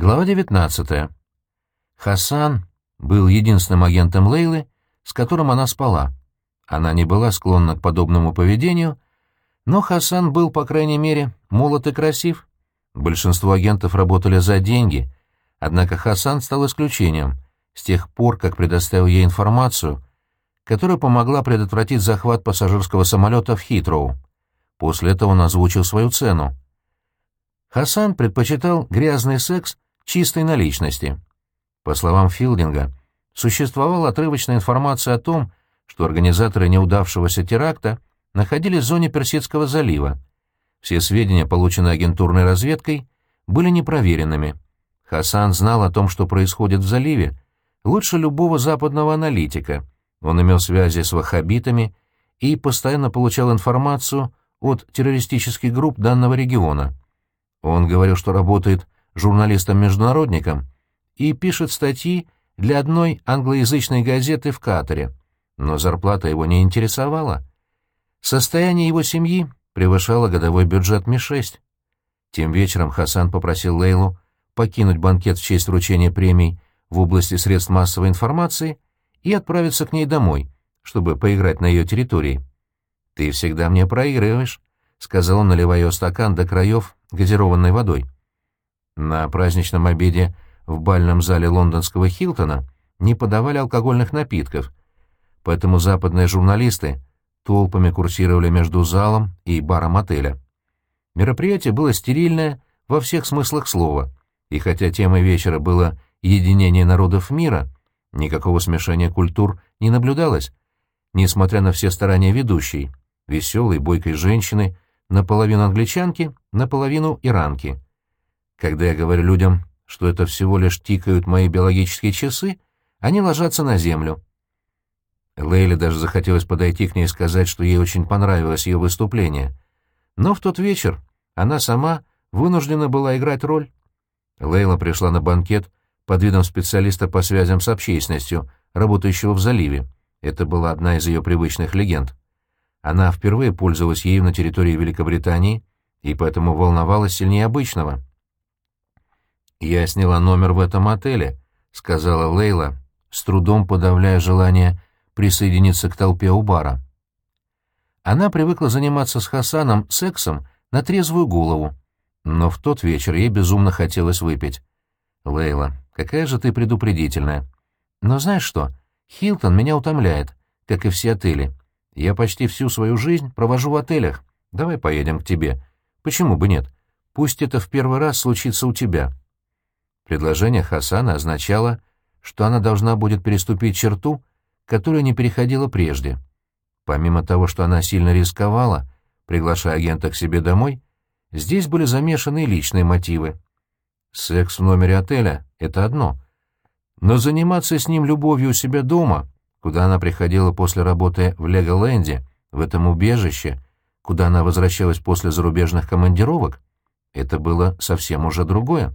Глава 19. Хасан был единственным агентом Лейлы, с которым она спала. Она не была склонна к подобному поведению, но Хасан был, по крайней мере, молод и красив. Большинство агентов работали за деньги, однако Хасан стал исключением с тех пор, как предоставил ей информацию, которая помогла предотвратить захват пассажирского самолета в Хитроу. После этого он озвучил свою цену. Хасан предпочитал грязный секс чистой наличности. По словам Филдинга, существовала отрывочная информация о том, что организаторы неудавшегося теракта находились в зоне Персидского залива. Все сведения, полученные агентурной разведкой, были непроверенными. Хасан знал о том, что происходит в заливе, лучше любого западного аналитика. Он имел связи с ваххабитами и постоянно получал информацию от террористических групп данного региона. Он говорил, что работает журналистом-международником и пишет статьи для одной англоязычной газеты в Катаре, но зарплата его не интересовала. Состояние его семьи превышало годовой бюджет Ми-6. Тем вечером Хасан попросил Лейлу покинуть банкет в честь вручения премий в области средств массовой информации и отправиться к ней домой, чтобы поиграть на ее территории. «Ты всегда мне проигрываешь», — сказал он, наливая ее стакан до краев газированной водой. На праздничном обеде в бальном зале лондонского Хилтона не подавали алкогольных напитков, поэтому западные журналисты толпами курсировали между залом и баром отеля. Мероприятие было стерильное во всех смыслах слова, и хотя темой вечера было «единение народов мира», никакого смешения культур не наблюдалось, несмотря на все старания ведущей, веселой, бойкой женщины, наполовину англичанки, наполовину иранки. Когда я говорю людям, что это всего лишь тикают мои биологические часы, они ложатся на землю. Лейле даже захотелось подойти к ней и сказать, что ей очень понравилось ее выступление. Но в тот вечер она сама вынуждена была играть роль. Лейла пришла на банкет под видом специалиста по связям с общественностью, работающего в заливе. Это была одна из ее привычных легенд. Она впервые пользовалась ею на территории Великобритании и поэтому волновалась сильнее обычного. «Я сняла номер в этом отеле», — сказала Лейла, с трудом подавляя желание присоединиться к толпе у бара. Она привыкла заниматься с Хасаном сексом на трезвую голову, но в тот вечер ей безумно хотелось выпить. «Лейла, какая же ты предупредительная. Но знаешь что, Хилтон меня утомляет, как и все отели. Я почти всю свою жизнь провожу в отелях. Давай поедем к тебе. Почему бы нет? Пусть это в первый раз случится у тебя». Предложение Хасана означало, что она должна будет переступить черту, которую не переходила прежде. Помимо того, что она сильно рисковала, приглашая агента к себе домой, здесь были замешаны личные мотивы. Секс в номере отеля — это одно. Но заниматься с ним любовью у себя дома, куда она приходила после работы в Леголенде, в этом убежище, куда она возвращалась после зарубежных командировок, это было совсем уже другое.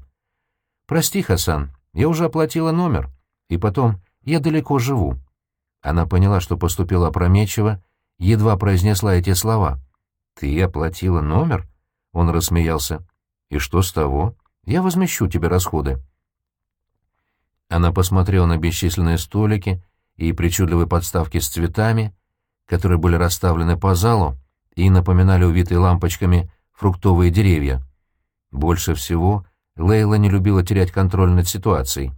«Прости, Хасан, я уже оплатила номер, и потом я далеко живу». Она поняла, что поступила опрометчиво, едва произнесла эти слова. «Ты оплатила номер?» Он рассмеялся. «И что с того? Я возмещу тебе расходы». Она посмотрела на бесчисленные столики и причудливые подставки с цветами, которые были расставлены по залу и напоминали увитые лампочками фруктовые деревья. Больше всего Лейла не любила терять контроль над ситуацией.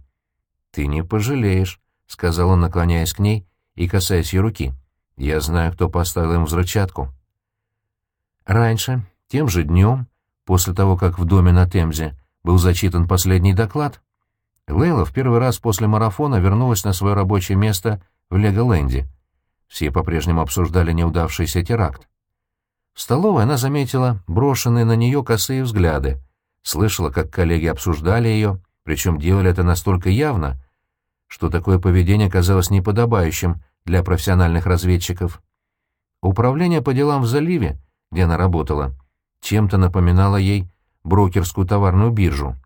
«Ты не пожалеешь», — сказал он, наклоняясь к ней и касаясь ее руки. «Я знаю, кто поставил им взрывчатку». Раньше, тем же днем, после того, как в доме на Темзе был зачитан последний доклад, Лейла в первый раз после марафона вернулась на свое рабочее место в Леголенде. Все по-прежнему обсуждали неудавшийся теракт. В столовой она заметила брошенные на нее косые взгляды, слышала, как коллеги обсуждали ее, причем делали это настолько явно, что такое поведение казалось неподобающим для профессиональных разведчиков. Управление по делам в заливе, где она работала, чем-то напоминало ей брокерскую товарную биржу.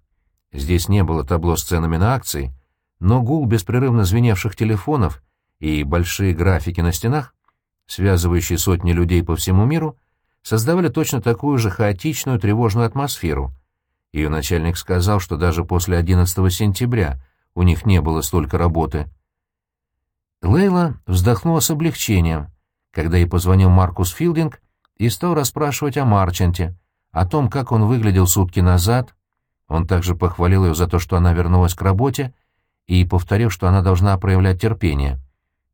Здесь не было табло с ценами на акции, но гул беспрерывно звеневших телефонов и большие графики на стенах, связывающие сотни людей по всему миру, создавали точно такую же хаотичную тревожную атмосферу — Ее начальник сказал, что даже после 11 сентября у них не было столько работы. Лейла вздохнула с облегчением, когда ей позвонил Маркус Филдинг и стал расспрашивать о Марчанте, о том, как он выглядел сутки назад. Он также похвалил ее за то, что она вернулась к работе, и повторил, что она должна проявлять терпение.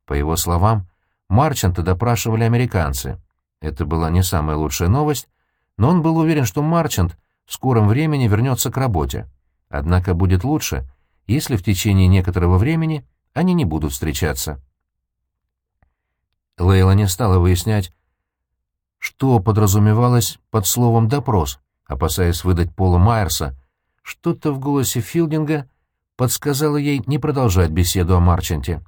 По его словам, Марчанта допрашивали американцы. Это была не самая лучшая новость, но он был уверен, что Марчант в скором времени вернется к работе. Однако будет лучше, если в течение некоторого времени они не будут встречаться. Лейла не стала выяснять, что подразумевалось под словом «допрос», опасаясь выдать Пола Майерса. Что-то в голосе Филдинга подсказало ей не продолжать беседу о Марчанте.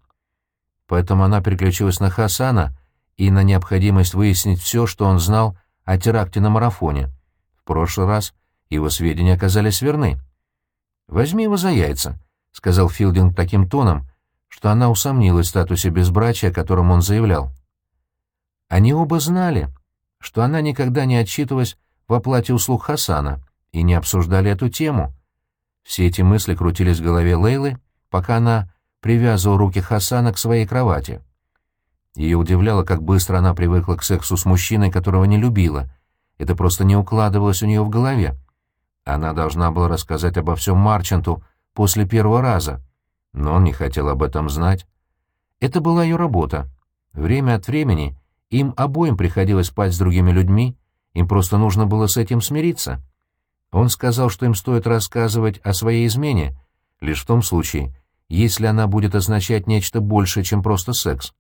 Поэтому она переключилась на Хасана и на необходимость выяснить все, что он знал о теракте на марафоне. В прошлый раз его сведения оказались верны. «Возьми его за яйца», — сказал Филдинг таким тоном, что она усомнилась в статусе безбрачия, о котором он заявлял. Они оба знали, что она никогда не отчитывалась в оплате услуг Хасана и не обсуждали эту тему. Все эти мысли крутились в голове Лейлы, пока она привязывала руки Хасана к своей кровати. Ее удивляло, как быстро она привыкла к сексу с мужчиной, которого не любила. Это просто не укладывалось у нее в голове. Она должна была рассказать обо всем Марчанту после первого раза, но он не хотел об этом знать. Это была ее работа. Время от времени им обоим приходилось спать с другими людьми, им просто нужно было с этим смириться. Он сказал, что им стоит рассказывать о своей измене, лишь в том случае, если она будет означать нечто большее, чем просто секс.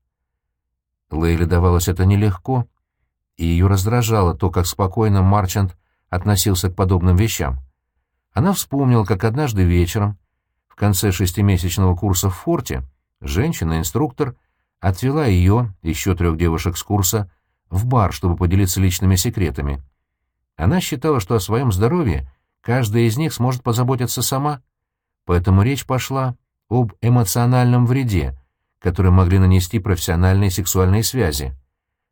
Лейле давалось это нелегко, и ее раздражало то, как спокойно Марчант относился к подобным вещам. Она вспомнила, как однажды вечером, в конце шестимесячного курса в форте, женщина-инструктор — отвела ее, еще трех девушек с курса, в бар, чтобы поделиться личными секретами. Она считала, что о своем здоровье каждая из них сможет позаботиться сама, поэтому речь пошла об эмоциональном вреде, который могли нанести профессиональные сексуальные связи.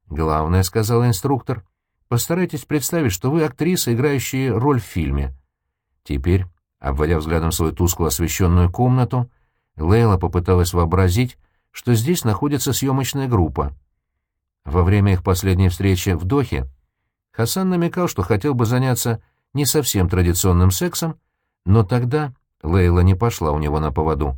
«Главное», — сказал инструктор, — «постарайтесь представить, что вы актриса, играющая роль в фильме». Теперь, обводя взглядом свою тускло освещенную комнату, Лейла попыталась вообразить, что здесь находится съемочная группа. Во время их последней встречи в Дохе Хасан намекал, что хотел бы заняться не совсем традиционным сексом, но тогда Лейла не пошла у него на поводу.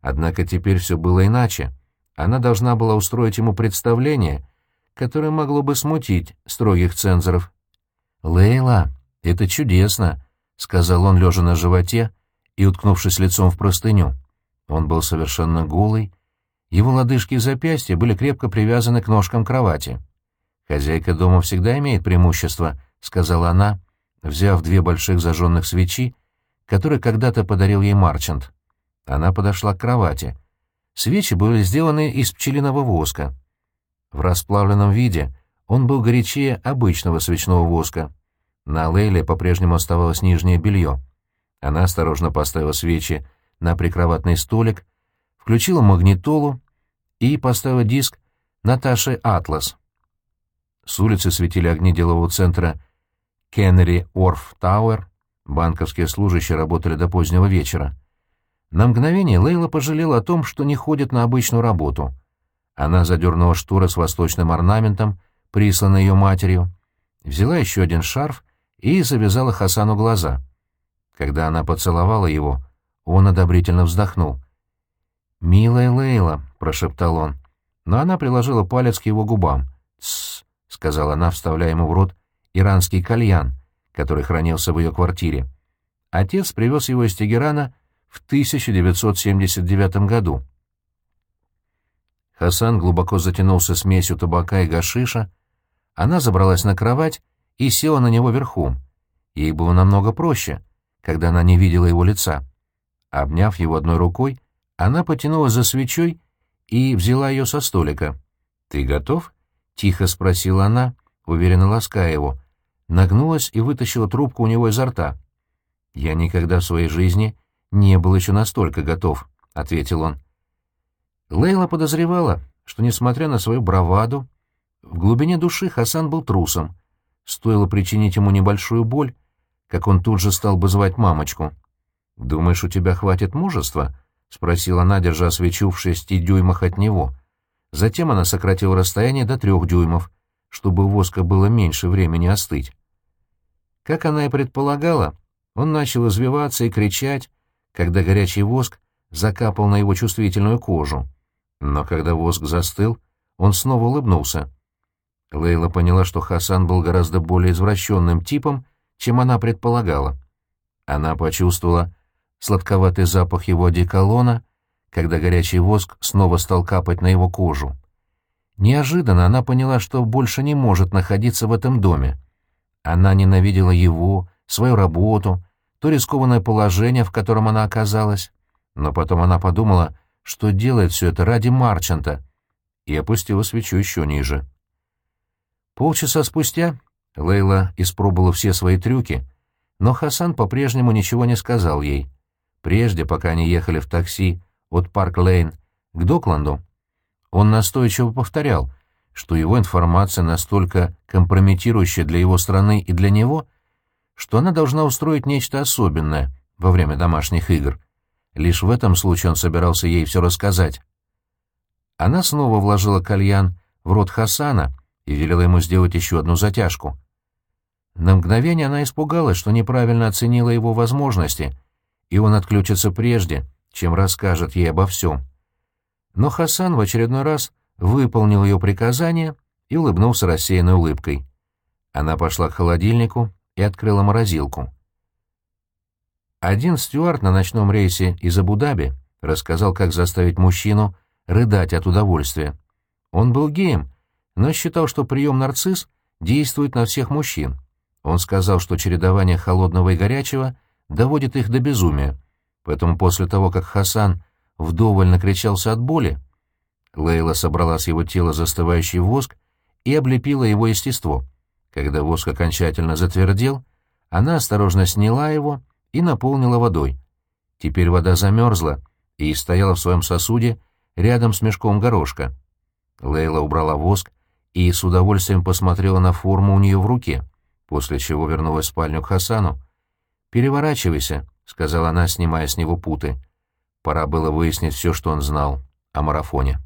Однако теперь все было иначе. Она должна была устроить ему представление, которое могло бы смутить строгих цензоров. «Лейла, это чудесно», — сказал он, лежа на животе и уткнувшись лицом в простыню. Он был совершенно голый, его лодыжки и запястья были крепко привязаны к ножкам кровати. «Хозяйка дома всегда имеет преимущество», — сказала она, взяв две больших зажженных свечи, которые когда-то подарил ей Марчант. Она подошла к кровати. Свечи были сделаны из пчелиного воска. В расплавленном виде он был горячее обычного свечного воска. На Лейле по-прежнему оставалось нижнее белье. Она осторожно поставила свечи на прикроватный столик, включила магнитолу и поставила диск Наташи Атлас. С улицы светили огни делового центра Кеннери Орф Тауэр, банковские служащие работали до позднего вечера. На мгновение Лейла пожалела о том, что не ходит на обычную работу. Она задернула шторы с восточным орнаментом, присланной ее матерью, взяла еще один шарф и завязала Хасану глаза. Когда она поцеловала его, он одобрительно вздохнул. «Милая Лейла», — прошептал он. Но она приложила палец к его губам. «Тссс», — сказала она, вставляя ему в рот иранский кальян, который хранился в ее квартире. Отец привез его из Тегерана в 1979 году. Хасан глубоко затянулся смесью табака и гашиша. Она забралась на кровать и села на него верхом. Ей было намного проще, когда она не видела его лица. Обняв его одной рукой, она потянула за свечой и взяла ее со столика. «Ты готов?» — тихо спросила она, уверенно лаская его. Нагнулась и вытащила трубку у него изо рта. «Я никогда в своей жизни не был еще настолько готов», — ответил он. Лейла подозревала, что, несмотря на свою браваду, в глубине души Хасан был трусом. Стоило причинить ему небольшую боль, как он тут же стал бы звать мамочку. «Думаешь, у тебя хватит мужества?» — спросила она, держа свечу в шести дюймах от него. Затем она сократила расстояние до трех дюймов, чтобы у воска было меньше времени остыть. Как она и предполагала, он начал извиваться и кричать, когда горячий воск закапал на его чувствительную кожу. Но когда воск застыл, он снова улыбнулся. Лейла поняла, что Хасан был гораздо более извращенным типом, чем она предполагала. Она почувствовала сладковатый запах его одеколона, когда горячий воск снова стал капать на его кожу. Неожиданно она поняла, что больше не может находиться в этом доме. Она ненавидела его, свою работу, то рискованное положение, в котором она оказалась. Но потом она подумала, что делает все это ради Марчанта, и опустила свечу еще ниже. Полчаса спустя Лейла испробовала все свои трюки, но Хасан по-прежнему ничего не сказал ей. Прежде, пока они ехали в такси от Парк-Лейн к Докланду, он настойчиво повторял, что его информация настолько компрометирующая для его страны и для него, что она должна устроить нечто особенное во время домашних игр. Лишь в этом случае он собирался ей все рассказать. Она снова вложила кальян в рот Хасана и велела ему сделать еще одну затяжку. На мгновение она испугалась, что неправильно оценила его возможности, и он отключится прежде, чем расскажет ей обо всем. Но Хасан в очередной раз выполнил ее приказание и улыбнулся рассеянной улыбкой. Она пошла к холодильнику и открыла морозилку. Один стюард на ночном рейсе из Абу-Даби рассказал, как заставить мужчину рыдать от удовольствия. Он был геем, но считал, что прием нарцисс действует на всех мужчин. Он сказал, что чередование холодного и горячего доводит их до безумия. Поэтому после того, как Хасан вдоволь накричался от боли, Лейла собрала с его тела застывающий воск и облепила его естество. Когда воск окончательно затвердел, она осторожно сняла его и наполнила водой. Теперь вода замерзла и стояла в своем сосуде рядом с мешком горошка. Лейла убрала воск и с удовольствием посмотрела на форму у нее в руке, после чего вернулась в спальню к Хасану. «Переворачивайся», — сказала она, снимая с него путы. Пора было выяснить все, что он знал о марафоне.